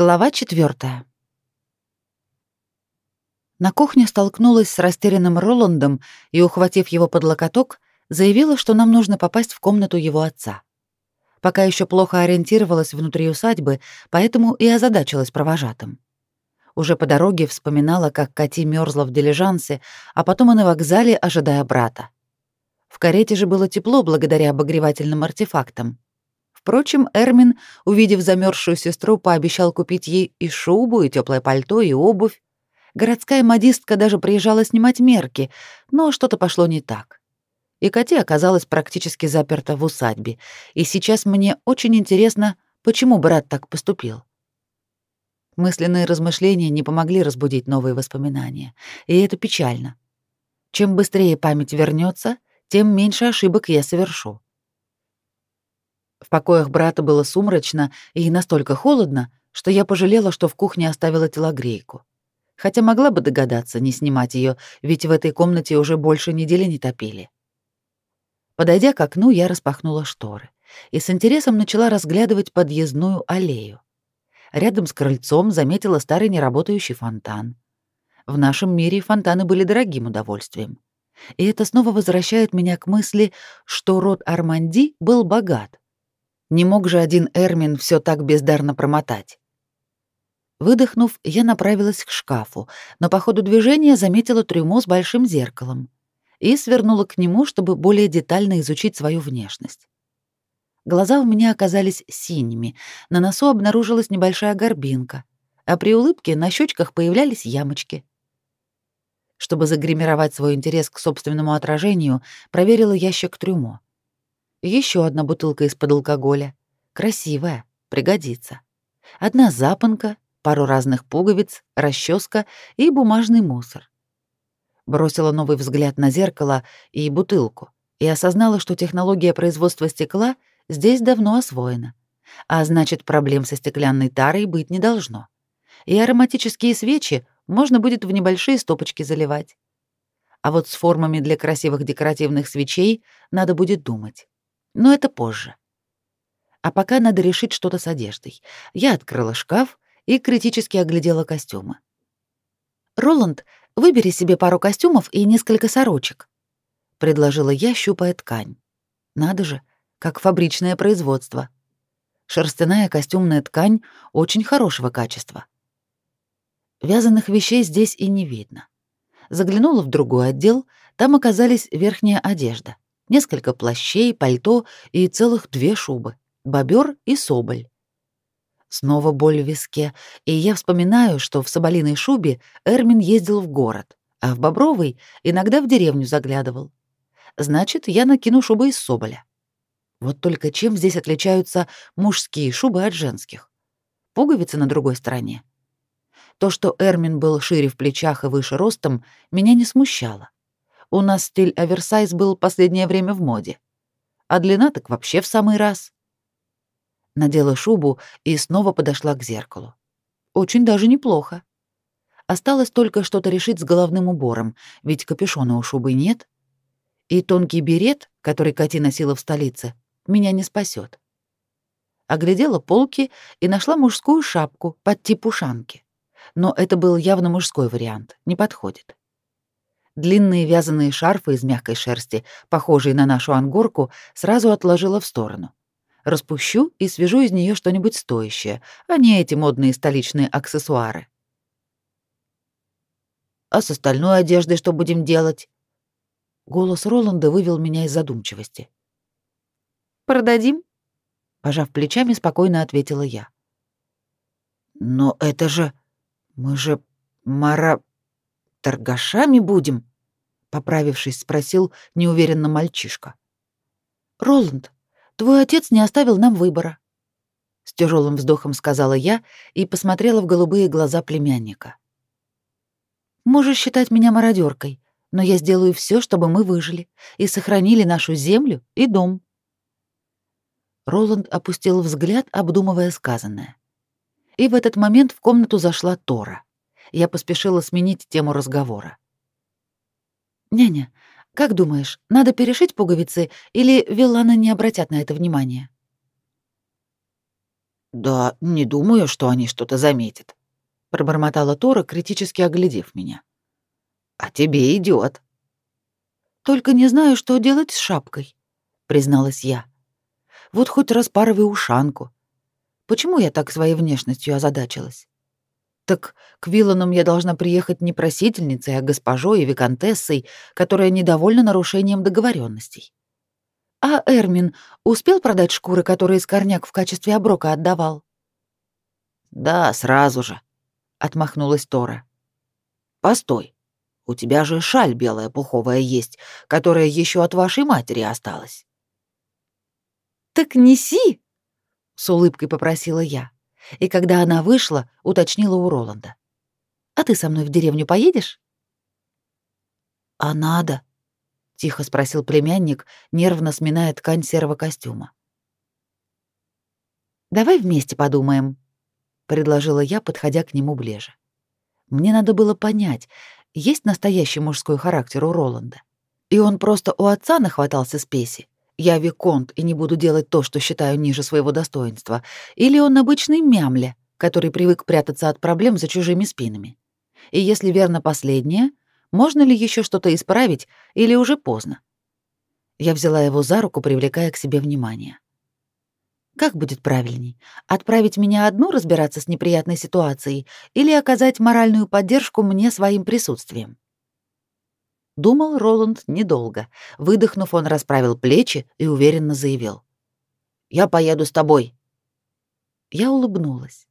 Глава четвертая. На кухне столкнулась с растерянным Роландом и, ухватив его под локоток, заявила, что нам нужно попасть в комнату его отца. Пока еще плохо ориентировалась внутри усадьбы, поэтому и озадачилась провожатым. Уже по дороге вспоминала, как Кати мерзла в дилижансе, а потом и на вокзале, ожидая брата. В карете же было тепло благодаря обогревательным артефактам. Впрочем, Эрмин, увидев замерзшую сестру, пообещал купить ей и шубу, и теплое пальто, и обувь. Городская модистка даже приезжала снимать мерки, но что-то пошло не так. И Кати оказалась практически заперта в усадьбе, и сейчас мне очень интересно, почему брат так поступил. Мысленные размышления не помогли разбудить новые воспоминания, и это печально. Чем быстрее память вернется, тем меньше ошибок я совершу. В покоях брата было сумрачно и настолько холодно, что я пожалела, что в кухне оставила телогрейку. Хотя могла бы догадаться не снимать ее, ведь в этой комнате уже больше недели не топили. Подойдя к окну, я распахнула шторы и с интересом начала разглядывать подъездную аллею. Рядом с крыльцом заметила старый неработающий фонтан. В нашем мире фонтаны были дорогим удовольствием. И это снова возвращает меня к мысли, что род Арманди был богат. Не мог же один Эрмин все так бездарно промотать. Выдохнув, я направилась к шкафу, но по ходу движения заметила трюмо с большим зеркалом и свернула к нему, чтобы более детально изучить свою внешность. Глаза у меня оказались синими, на носу обнаружилась небольшая горбинка, а при улыбке на щечках появлялись ямочки. Чтобы загримировать свой интерес к собственному отражению, проверила ящик трюмо. Еще одна бутылка из-под алкоголя. Красивая, пригодится. Одна запонка, пару разных пуговиц, расческа и бумажный мусор. Бросила новый взгляд на зеркало и бутылку и осознала, что технология производства стекла здесь давно освоена. А значит, проблем со стеклянной тарой быть не должно. И ароматические свечи можно будет в небольшие стопочки заливать. А вот с формами для красивых декоративных свечей надо будет думать но это позже. А пока надо решить что-то с одеждой. Я открыла шкаф и критически оглядела костюмы. «Роланд, выбери себе пару костюмов и несколько сорочек», — предложила я, щупая ткань. «Надо же, как фабричное производство. Шерстяная костюмная ткань очень хорошего качества. Вязаных вещей здесь и не видно. Заглянула в другой отдел, там оказались верхняя одежда — несколько плащей, пальто и целых две шубы — бобер и соболь. Снова боль в виске, и я вспоминаю, что в соболиной шубе Эрмин ездил в город, а в бобровой иногда в деревню заглядывал. Значит, я накину шубу из соболя. Вот только чем здесь отличаются мужские шубы от женских? Пуговицы на другой стороне. То, что Эрмин был шире в плечах и выше ростом, меня не смущало. У нас стиль оверсайз был последнее время в моде. А длина так вообще в самый раз. Надела шубу и снова подошла к зеркалу. Очень даже неплохо. Осталось только что-то решить с головным убором, ведь капюшона у шубы нет. И тонкий берет, который Кати носила в столице, меня не спасет. Оглядела полки и нашла мужскую шапку под тип ушанки. Но это был явно мужской вариант, не подходит. Длинные вязаные шарфы из мягкой шерсти, похожие на нашу ангорку, сразу отложила в сторону. Распущу и свяжу из нее что-нибудь стоящее, а не эти модные столичные аксессуары. «А с остальной одеждой что будем делать?» Голос Роланда вывел меня из задумчивости. «Продадим?» Пожав плечами, спокойно ответила я. «Но это же... Мы же... Мара... Торгашами будем?» Поправившись, спросил неуверенно мальчишка. Роланд, твой отец не оставил нам выбора. С тяжелым вздохом сказала я и посмотрела в голубые глаза племянника. Можешь считать меня мародеркой, но я сделаю все, чтобы мы выжили и сохранили нашу землю и дом. Роланд опустил взгляд, обдумывая сказанное. И в этот момент в комнату зашла Тора. Я поспешила сменить тему разговора. «Няня, как думаешь, надо перешить пуговицы или Вилланы не обратят на это внимания?» Да, не думаю, что они что-то заметят, пробормотала Тора, критически оглядев меня. А тебе идет. Только не знаю, что делать с шапкой, призналась я. Вот хоть распарывай ушанку. Почему я так своей внешностью озадачилась? Так к Вилланам я должна приехать не просительницей, а госпожой и виконтессой, которая недовольна нарушением договоренностей. А Эрмин успел продать шкуры, которые Скорняк в качестве оброка отдавал? Да, сразу же, отмахнулась Тора. Постой. У тебя же шаль белая пуховая есть, которая еще от вашей матери осталась. Так неси, с улыбкой попросила я. И когда она вышла, уточнила у Роланда. А ты со мной в деревню поедешь? А надо, тихо спросил племянник, нервно сминая ткань серого костюма. Давай вместе подумаем, предложила я, подходя к нему ближе. Мне надо было понять, есть настоящий мужской характер у Роланда. И он просто у отца нахватался спеси. Я виконт и не буду делать то, что считаю ниже своего достоинства. Или он обычный мямля, который привык прятаться от проблем за чужими спинами. И если верно последнее, можно ли еще что-то исправить или уже поздно? Я взяла его за руку, привлекая к себе внимание. Как будет правильней? Отправить меня одну разбираться с неприятной ситуацией или оказать моральную поддержку мне своим присутствием? Думал Роланд недолго. Выдохнув, он расправил плечи и уверенно заявил. «Я поеду с тобой». Я улыбнулась.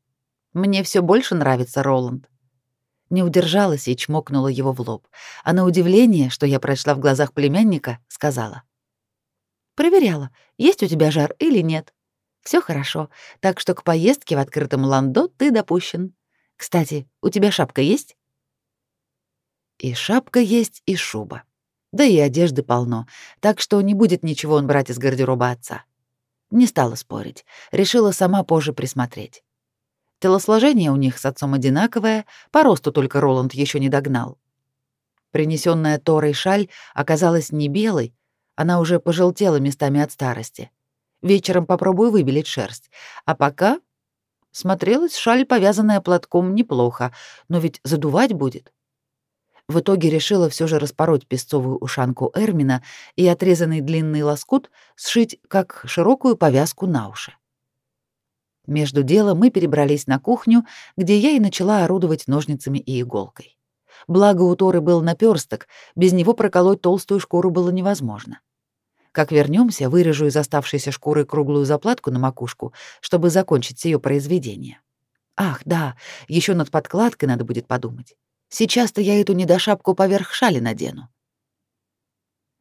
Мне все больше нравится Роланд. Не удержалась и чмокнула его в лоб, а на удивление, что я прочла в глазах племянника, сказала. «Проверяла, есть у тебя жар или нет. Все хорошо, так что к поездке в открытом ландо ты допущен. Кстати, у тебя шапка есть?» И шапка есть, и шуба. Да и одежды полно, так что не будет ничего он брать из гардероба отца. Не стала спорить, решила сама позже присмотреть. Телосложение у них с отцом одинаковое, по росту только Роланд еще не догнал. Принесенная Торой шаль оказалась не белой, она уже пожелтела местами от старости. Вечером попробую выбелить шерсть. А пока смотрелась шаль, повязанная платком, неплохо, но ведь задувать будет. В итоге решила все же распороть песцовую ушанку Эрмина и отрезанный длинный лоскут сшить как широкую повязку на уши. Между делом мы перебрались на кухню, где я и начала орудовать ножницами и иголкой. Благо у Торы был наперсток, без него проколоть толстую шкуру было невозможно. Как вернемся, вырежу из оставшейся шкуры круглую заплатку на макушку, чтобы закончить ее произведение. Ах, да, еще над подкладкой надо будет подумать. Сейчас-то я эту недошапку поверх шали надену.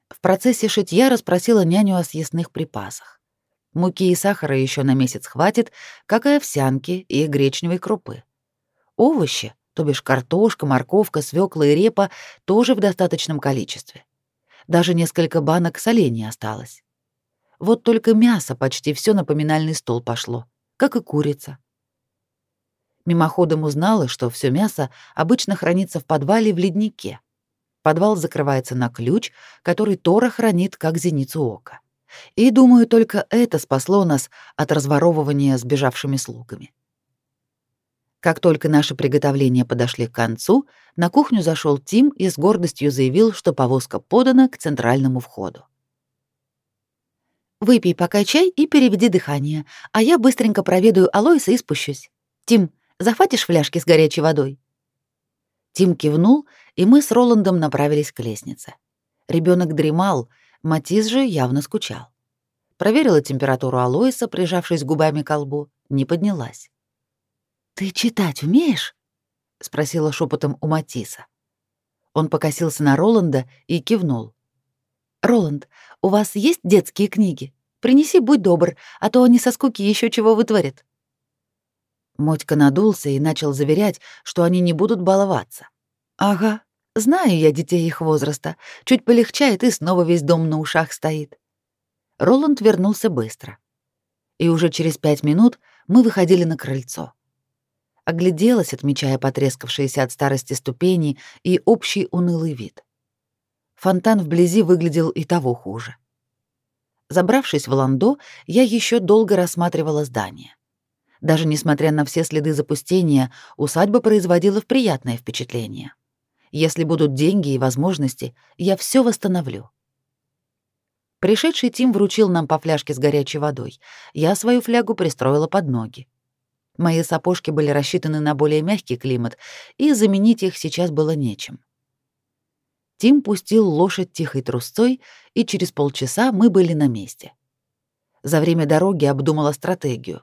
В процессе шитья расспросила няню о съестных припасах. Муки и сахара еще на месяц хватит, как и овсянки и гречневой крупы. Овощи, то бишь картошка, морковка, свекла и репа, тоже в достаточном количестве. Даже несколько банок солений осталось. Вот только мясо почти все на поминальный стол пошло, как и курица. Мимоходом узнала, что все мясо обычно хранится в подвале в леднике. Подвал закрывается на ключ, который Тора хранит как зеницу ока. И, думаю, только это спасло нас от разворовывания сбежавшими слугами. Как только наши приготовления подошли к концу, на кухню зашел Тим и с гордостью заявил, что повозка подана к центральному входу. «Выпей пока чай и переведи дыхание, а я быстренько проведаю Алоиса и спущусь. Тим, Захватишь фляжки с горячей водой?» Тим кивнул, и мы с Роландом направились к лестнице. Ребенок дремал, Матис же явно скучал. Проверила температуру Алоиса, прижавшись губами к лбу, не поднялась. «Ты читать умеешь?» — спросила шепотом у Матиса. Он покосился на Роланда и кивнул. «Роланд, у вас есть детские книги? Принеси, будь добр, а то они со скуки еще чего вытворят». Мотька надулся и начал заверять, что они не будут баловаться. «Ага, знаю я детей их возраста. Чуть полегчает, и снова весь дом на ушах стоит». Роланд вернулся быстро. И уже через пять минут мы выходили на крыльцо. Огляделась, отмечая потрескавшиеся от старости ступени и общий унылый вид. Фонтан вблизи выглядел и того хуже. Забравшись в ландо, я еще долго рассматривала здание. Даже несмотря на все следы запустения, усадьба производила приятное впечатление. Если будут деньги и возможности, я все восстановлю. Пришедший Тим вручил нам по фляжке с горячей водой. Я свою флягу пристроила под ноги. Мои сапожки были рассчитаны на более мягкий климат, и заменить их сейчас было нечем. Тим пустил лошадь тихой трусцой, и через полчаса мы были на месте. За время дороги обдумала стратегию.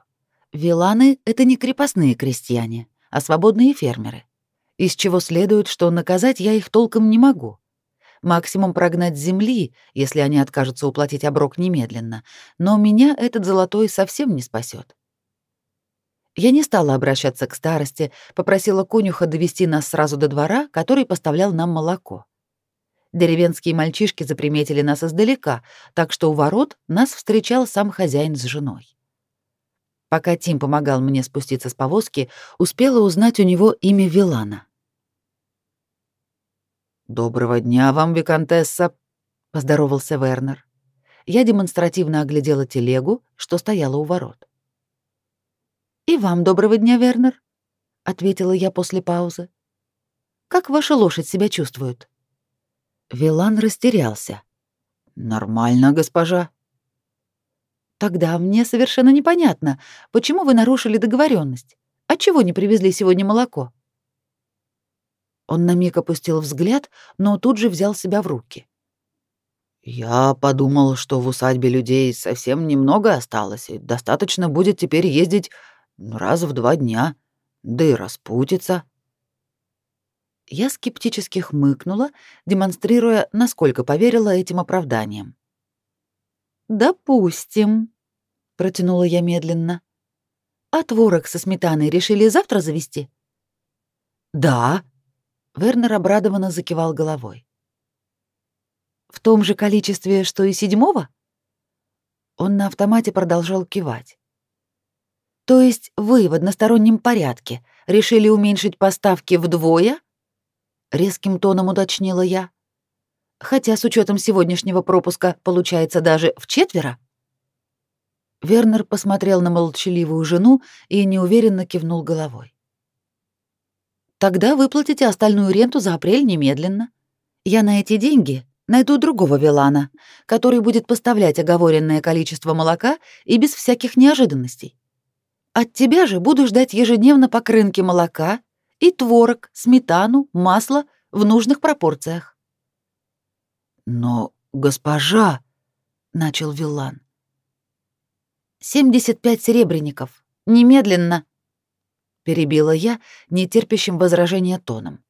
Виланы — это не крепостные крестьяне, а свободные фермеры. Из чего следует, что наказать я их толком не могу. Максимум прогнать с земли, если они откажутся уплатить оброк немедленно, но меня этот золотой совсем не спасет. Я не стала обращаться к старости, попросила конюха довести нас сразу до двора, который поставлял нам молоко. Деревенские мальчишки заприметили нас издалека, так что у ворот нас встречал сам хозяин с женой. Пока Тим помогал мне спуститься с повозки, успела узнать у него имя Вилана. «Доброго дня вам, виконтесса», — поздоровался Вернер. Я демонстративно оглядела телегу, что стояла у ворот. «И вам доброго дня, Вернер», — ответила я после паузы. «Как ваша лошадь себя чувствует?» Вилан растерялся. «Нормально, госпожа». «Тогда мне совершенно непонятно, почему вы нарушили договоренность. Отчего не привезли сегодня молоко?» Он на миг опустил взгляд, но тут же взял себя в руки. «Я подумал, что в усадьбе людей совсем немного осталось, и достаточно будет теперь ездить раз в два дня, да и распутиться». Я скептически хмыкнула, демонстрируя, насколько поверила этим оправданиям. «Допустим», — протянула я медленно. «А творог со сметаной решили завтра завести?» «Да», — Вернер обрадованно закивал головой. «В том же количестве, что и седьмого?» Он на автомате продолжал кивать. «То есть вы в одностороннем порядке решили уменьшить поставки вдвое, резким тоном уточнила я. Хотя с учетом сегодняшнего пропуска получается даже в четверо. Вернер посмотрел на молчаливую жену и неуверенно кивнул головой. «Тогда выплатите остальную ренту за апрель немедленно. Я на эти деньги найду другого Вилана, который будет поставлять оговоренное количество молока и без всяких неожиданностей. От тебя же буду ждать ежедневно по крынке молока и творог, сметану, масло в нужных пропорциях». «Но, госпожа...» — начал Вилан. 75 серебряников. Немедленно!» Перебила я нетерпящим возражения тоном.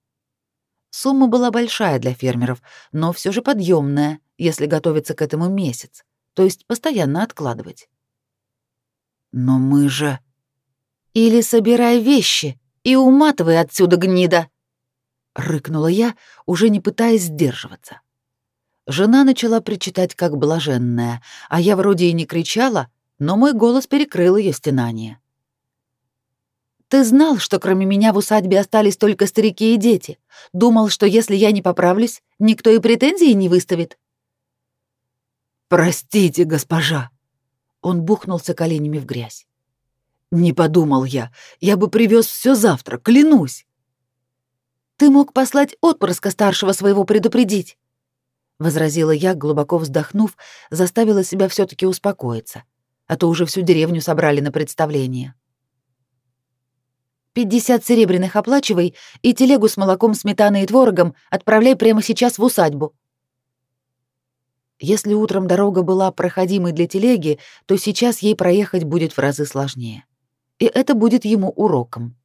Сумма была большая для фермеров, но все же подъемная, если готовиться к этому месяц, то есть постоянно откладывать. «Но мы же...» «Или собирай вещи и уматывай отсюда, гнида!» — рыкнула я, уже не пытаясь сдерживаться. Жена начала причитать как блаженная, а я вроде и не кричала, но мой голос перекрыл ее стенание. «Ты знал, что кроме меня в усадьбе остались только старики и дети? Думал, что если я не поправлюсь, никто и претензии не выставит?» «Простите, госпожа!» Он бухнулся коленями в грязь. Не подумал я. Я бы привез все завтра, клянусь. Ты мог послать отпрыска старшего своего предупредить, возразила я, глубоко вздохнув, заставила себя все таки успокоиться, а то уже всю деревню собрали на представление. «Пятьдесят серебряных оплачивай и телегу с молоком, сметаной и творогом отправляй прямо сейчас в усадьбу». Если утром дорога была проходимой для телеги, то сейчас ей проехать будет в разы сложнее и это будет ему уроком.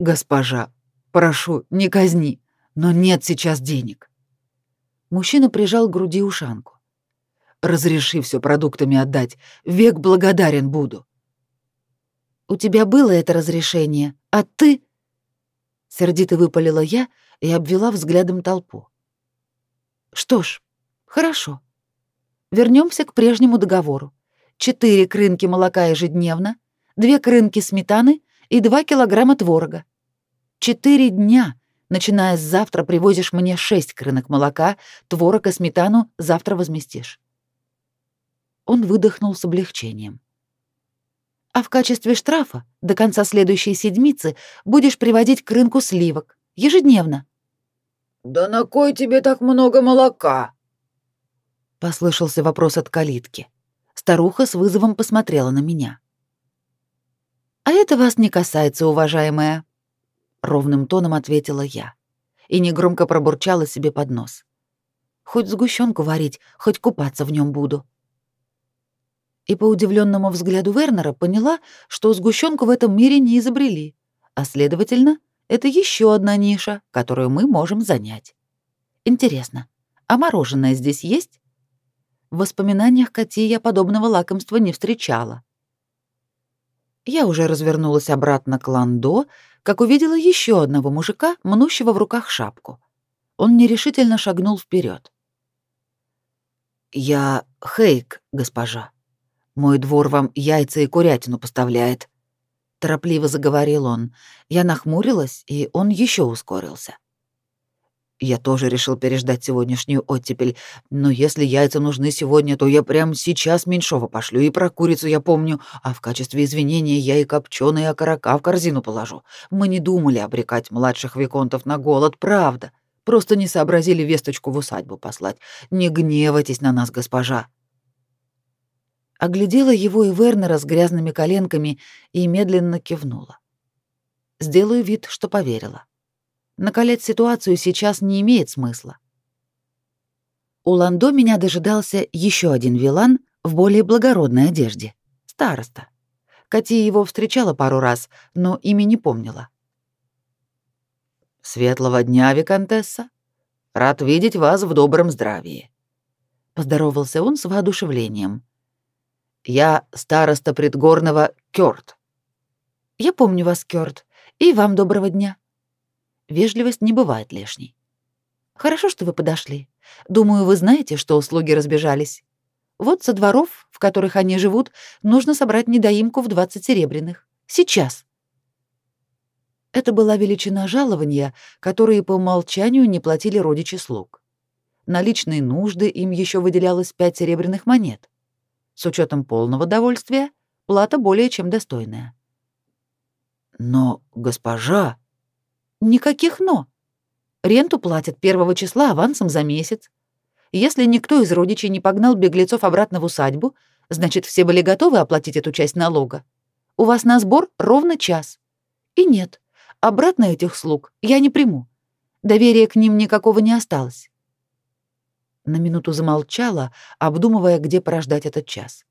«Госпожа, прошу, не казни, но нет сейчас денег». Мужчина прижал к груди ушанку. «Разреши все продуктами отдать, век благодарен буду». «У тебя было это разрешение, а ты...» Сердито выпалила я и обвела взглядом толпу. «Что ж, хорошо. Вернемся к прежнему договору. Четыре крынки молока ежедневно, две крынки сметаны и два килограмма творога. Четыре дня, начиная с завтра, привозишь мне шесть крынок молока, творог и сметану завтра возместишь. Он выдохнул с облегчением. А в качестве штрафа до конца следующей седмицы будешь приводить к рынку сливок. Ежедневно. «Да на кой тебе так много молока?» Послышался вопрос от калитки. Старуха с вызовом посмотрела на меня. «А это вас не касается, уважаемая», — ровным тоном ответила я и негромко пробурчала себе под нос. «Хоть сгущенку варить, хоть купаться в нем буду». И по удивленному взгляду Вернера поняла, что сгущенку в этом мире не изобрели, а, следовательно, это еще одна ниша, которую мы можем занять. Интересно, а мороженое здесь есть? В воспоминаниях Кати я подобного лакомства не встречала. Я уже развернулась обратно к Ландо, как увидела еще одного мужика, мнущего в руках шапку. Он нерешительно шагнул вперед. «Я Хейк, госпожа. Мой двор вам яйца и курятину поставляет», — торопливо заговорил он. Я нахмурилась, и он еще ускорился. Я тоже решил переждать сегодняшнюю оттепель, но если яйца нужны сегодня, то я прямо сейчас меньшого пошлю, и про курицу я помню, а в качестве извинения я и копченые окорока в корзину положу. Мы не думали обрекать младших виконтов на голод, правда. Просто не сообразили весточку в усадьбу послать. Не гневайтесь на нас, госпожа. Оглядела его и Вернера с грязными коленками и медленно кивнула. Сделаю вид, что поверила. Накалять ситуацию сейчас не имеет смысла. У Ландо меня дожидался еще один вилан в более благородной одежде. Староста. Кати его встречала пару раз, но имя не помнила. «Светлого дня, Викантесса. Рад видеть вас в добром здравии», — поздоровался он с воодушевлением. «Я староста предгорного Кёрт». «Я помню вас, Кёрт, и вам доброго дня», Вежливость не бывает лишней. Хорошо, что вы подошли. Думаю, вы знаете, что услуги разбежались. Вот со дворов, в которых они живут, нужно собрать недоимку в 20 серебряных. Сейчас. Это была величина жалования, которые по умолчанию не платили родичи слуг. На личные нужды им еще выделялось 5 серебряных монет. С учетом полного довольствия, плата более чем достойная. «Но, госпожа...» Никаких «но». Ренту платят первого числа авансом за месяц. Если никто из родичей не погнал беглецов обратно в усадьбу, значит, все были готовы оплатить эту часть налога. У вас на сбор ровно час. И нет, обратно этих слуг я не приму. Доверия к ним никакого не осталось. На минуту замолчала, обдумывая, где порождать этот час.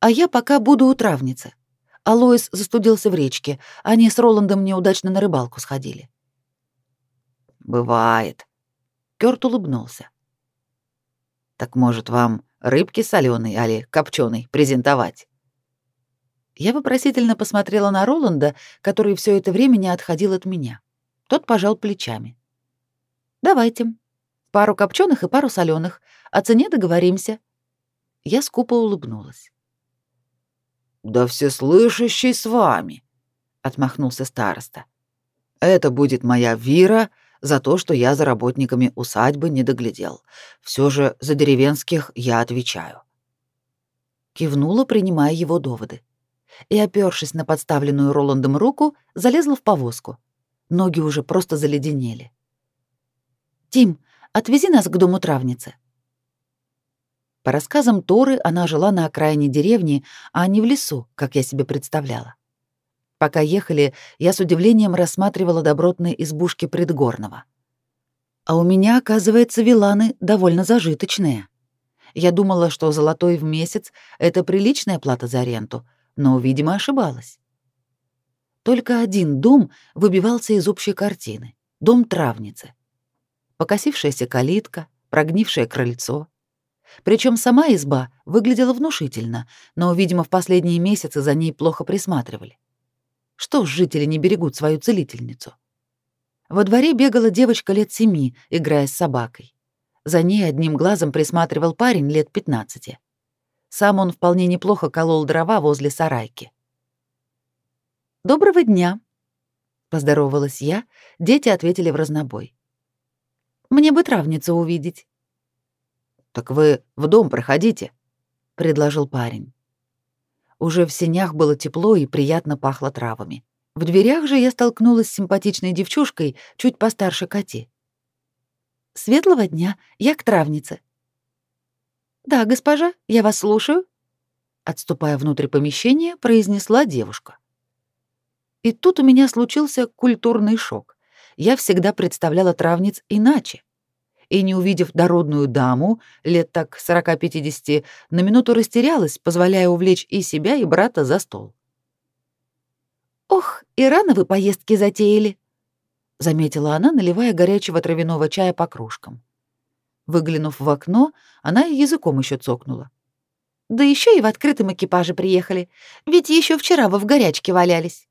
А я пока буду у травницы. Алоис застудился в речке. Они с Роландом неудачно на рыбалку сходили. «Бывает». Кёрт улыбнулся. «Так, может, вам рыбки соленой али копченой презентовать?» Я вопросительно посмотрела на Роланда, который все это время не отходил от меня. Тот пожал плечами. «Давайте. Пару копченых и пару соленых. О цене договоримся». Я скупо улыбнулась. «Да всеслышащий с вами», — отмахнулся староста. «Это будет моя вира за то, что я за работниками усадьбы не доглядел. Все же за деревенских я отвечаю». Кивнула, принимая его доводы. И, опёршись на подставленную Роландом руку, залезла в повозку. Ноги уже просто заледенели. «Тим, отвези нас к дому травницы», по рассказам Торы, она жила на окраине деревни, а не в лесу, как я себе представляла. Пока ехали, я с удивлением рассматривала добротные избушки предгорного. А у меня, оказывается, виланы довольно зажиточные. Я думала, что золотой в месяц — это приличная плата за аренду, но, видимо, ошибалась. Только один дом выбивался из общей картины — дом травницы. Покосившаяся калитка, прогнившее крыльцо — причем сама изба выглядела внушительно, но, видимо, в последние месяцы за ней плохо присматривали. Что ж жители не берегут свою целительницу? Во дворе бегала девочка лет семи, играя с собакой. За ней одним глазом присматривал парень лет пятнадцати. Сам он вполне неплохо колол дрова возле сарайки. «Доброго дня!» — поздоровалась я, дети ответили в разнобой. «Мне бы травницу увидеть». «Так вы в дом проходите», — предложил парень. Уже в сенях было тепло и приятно пахло травами. В дверях же я столкнулась с симпатичной девчушкой, чуть постарше Кати. «Светлого дня, я к травнице». «Да, госпожа, я вас слушаю», — отступая внутрь помещения, произнесла девушка. И тут у меня случился культурный шок. Я всегда представляла травниц иначе. И не увидев дородную даму, лет так 40-50, на минуту растерялась, позволяя увлечь и себя, и брата за стол. «Ох, и рано вы поездки затеяли», — заметила она, наливая горячего травяного чая по кружкам. Выглянув в окно, она и языком еще цокнула. «Да еще и в открытом экипаже приехали, ведь еще вчера вы в горячке валялись».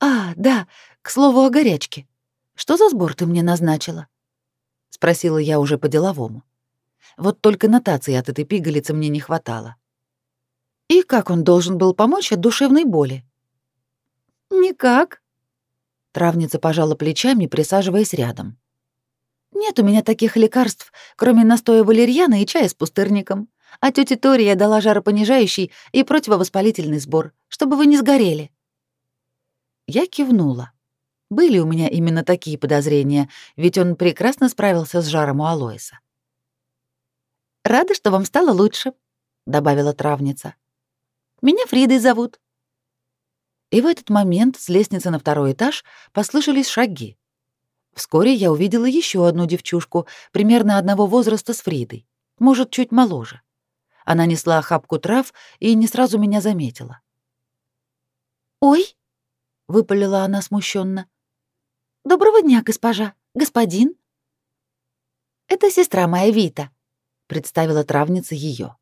«А, да, к слову о горячке. Что за сбор ты мне назначила?» — спросила я уже по-деловому. Вот только нотации от этой пигалицы мне не хватало. И как он должен был помочь от душевной боли? «Никак». Травница пожала плечами, присаживаясь рядом. «Нет у меня таких лекарств, кроме настоя валерьяна и чая с пустырником. А тёте Тория дала жаропонижающий и противовоспалительный сбор, чтобы вы не сгорели». Я кивнула. Были у меня именно такие подозрения, ведь он прекрасно справился с жаром у Алоиса. «Рада, что вам стало лучше», — добавила травница. «Меня Фридой зовут». И в этот момент с лестницы на второй этаж послышались шаги. Вскоре я увидела еще одну девчушку, примерно одного возраста с Фридой, может, чуть моложе. Она несла охапку трав и не сразу меня заметила. «Ой!» выпалила она смущенно. Доброго дня, госпожа. Господин? Это сестра моя Вита, представила травница ее.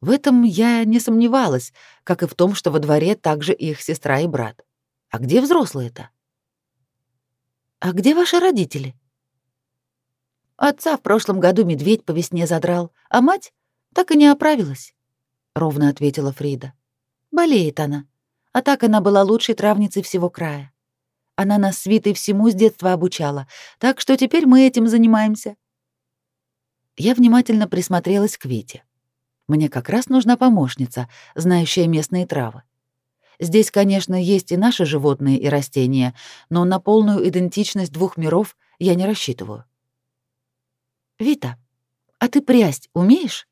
В этом я не сомневалась, как и в том, что во дворе также их сестра и брат. А где взрослые-то? А где ваши родители? Отца в прошлом году медведь по весне задрал, а мать так и не оправилась, ровно ответила Фрида. Болеет она. А так она была лучшей травницей всего края. Она нас с Витой всему с детства обучала, так что теперь мы этим занимаемся. Я внимательно присмотрелась к Вите. Мне как раз нужна помощница, знающая местные травы. Здесь, конечно, есть и наши животные и растения, но на полную идентичность двух миров я не рассчитываю. «Вита, а ты прясть умеешь?»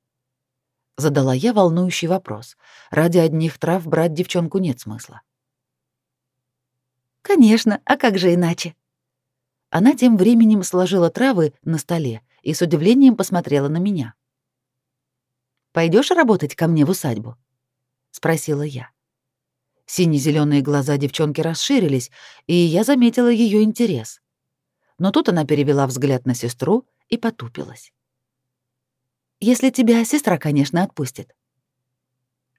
Задала я волнующий вопрос. Ради одних трав брать девчонку нет смысла. Конечно, а как же иначе? Она тем временем сложила травы на столе и с удивлением посмотрела на меня. Пойдешь работать ко мне в усадьбу? спросила я. Сине-зеленые глаза девчонки расширились, и я заметила ее интерес. Но тут она перевела взгляд на сестру и потупилась. Если тебя сестра, конечно, отпустит.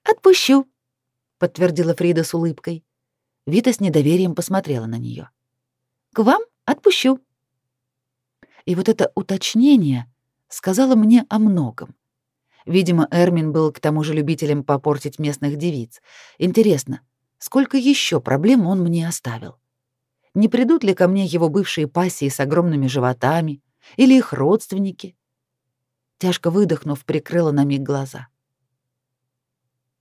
Отпущу, подтвердила Фрида с улыбкой. Вита с недоверием посмотрела на нее. К вам отпущу. И вот это уточнение сказала мне о многом. Видимо, Эрмин был к тому же любителем попортить местных девиц. Интересно, сколько еще проблем он мне оставил? Не придут ли ко мне его бывшие пассии с огромными животами или их родственники? Тяжко выдохнув, прикрыла на миг глаза.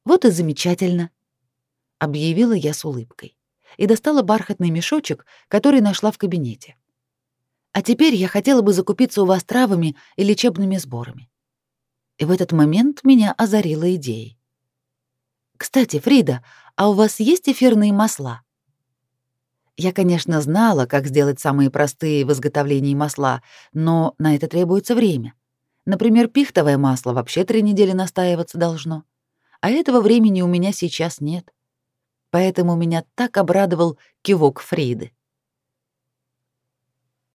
«Вот и замечательно», — объявила я с улыбкой и достала бархатный мешочек, который нашла в кабинете. «А теперь я хотела бы закупиться у вас травами и лечебными сборами». И в этот момент меня озарила идеей. «Кстати, Фрида, а у вас есть эфирные масла?» Я, конечно, знала, как сделать самые простые в изготовлении масла, но на это требуется время. Например, пихтовое масло вообще три недели настаиваться должно. А этого времени у меня сейчас нет. Поэтому меня так обрадовал кивок Фриды.